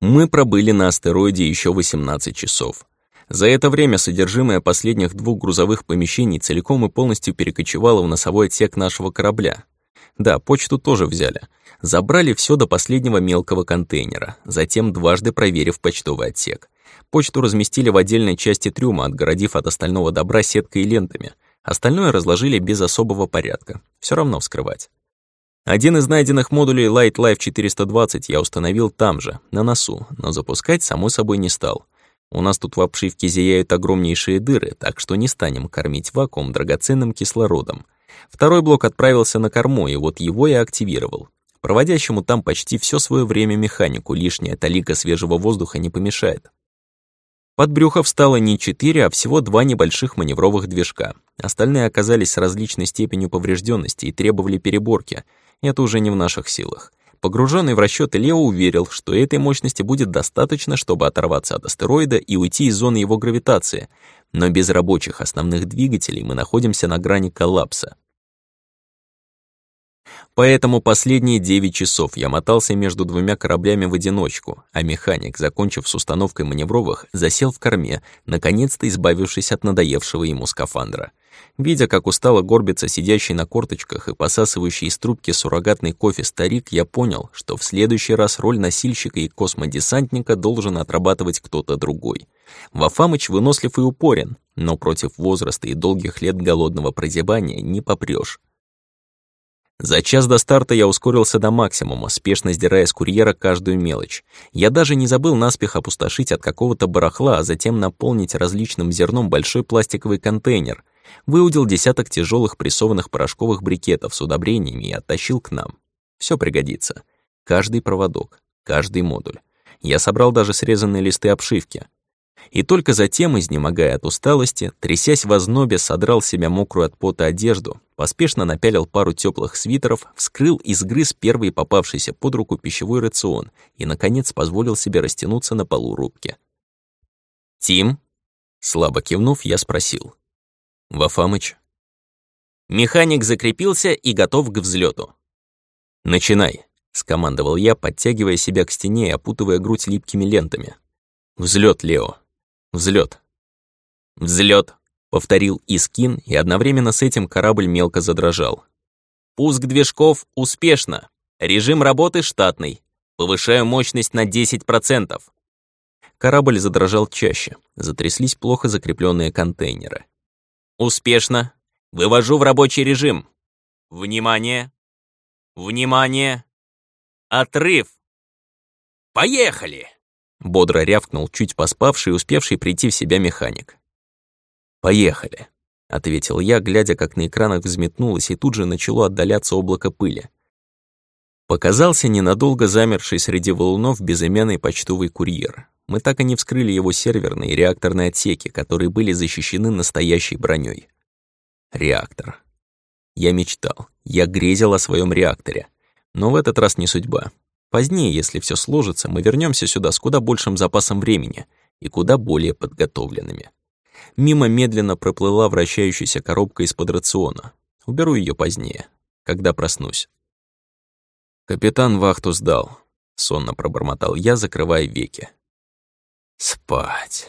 Мы пробыли на астероиде еще 18 часов. За это время содержимое последних двух грузовых помещений целиком и полностью перекочевало в носовой отсек нашего корабля. Да, почту тоже взяли. Забрали все до последнего мелкого контейнера, затем дважды проверив почтовый отсек. Почту разместили в отдельной части трюма, отгородив от остального добра сеткой и лентами. Остальное разложили без особого порядка. Все равно вскрывать. Один из найденных модулей Light Life 420 я установил там же, на носу, но запускать, само собой, не стал. У нас тут в обшивке зияют огромнейшие дыры, так что не станем кормить вакуум драгоценным кислородом. Второй блок отправился на корму, и вот его я активировал. Проводящему там почти все свое время механику лишняя талика свежего воздуха не помешает. Под брюхо встало не четыре, а всего два небольших маневровых движка. Остальные оказались с различной степенью поврежденности и требовали переборки. Это уже не в наших силах. Погруженный в расчеты Лео уверил, что этой мощности будет достаточно, чтобы оторваться от астероида и уйти из зоны его гравитации, но без рабочих основных двигателей мы находимся на грани коллапса. Поэтому последние 9 часов я мотался между двумя кораблями в одиночку, а механик, закончив с установкой маневровых, засел в корме, наконец-то избавившись от надоевшего ему скафандра. Видя, как устало горбится сидящий на корточках и посасывающий из трубки суррогатный кофе старик, я понял, что в следующий раз роль носильщика и космодесантника должен отрабатывать кто-то другой. Вафамыч вынослив и упорен, но против возраста и долгих лет голодного прозябания не попрёшь. За час до старта я ускорился до максимума, спешно сдирая с курьера каждую мелочь. Я даже не забыл наспех опустошить от какого-то барахла, а затем наполнить различным зерном большой пластиковый контейнер. Выудил десяток тяжелых прессованных порошковых брикетов с удобрениями и оттащил к нам. Все пригодится. Каждый проводок, каждый модуль. Я собрал даже срезанные листы обшивки. И только затем, изнемогая от усталости, трясясь в ознобе, содрал себя мокрую от пота одежду, поспешно напялил пару теплых свитеров, вскрыл и сгрыз первый попавшийся под руку пищевой рацион и, наконец, позволил себе растянуться на полу рубки. «Тим?» Слабо кивнув, я спросил. «Вафамыч?» Механик закрепился и готов к взлету. «Начинай», — скомандовал я, подтягивая себя к стене и опутывая грудь липкими лентами. «Взлет, Лео!» Взлет. Взлет, повторил Искин, и одновременно с этим корабль мелко задрожал. Пуск движков успешно. Режим работы штатный. Повышаю мощность на 10%. Корабль задрожал чаще, затряслись плохо закрепленные контейнеры. Успешно. Вывожу в рабочий режим. Внимание! Внимание! Отрыв! Поехали! Бодро рявкнул чуть поспавший успевший прийти в себя механик. «Поехали», — ответил я, глядя, как на экранах взметнулось и тут же начало отдаляться облако пыли. Показался ненадолго замерший среди валунов безымянный почтовый курьер. Мы так и не вскрыли его серверные и реакторные отсеки, которые были защищены настоящей броней. Реактор. Я мечтал, я грезил о своем реакторе. Но в этот раз не судьба. Позднее, если все сложится, мы вернемся сюда с куда большим запасом времени и куда более подготовленными. Мимо медленно проплыла вращающаяся коробка из-под рациона. Уберу ее позднее, когда проснусь. Капитан вахту сдал. Сонно пробормотал я, закрывая веки. Спать.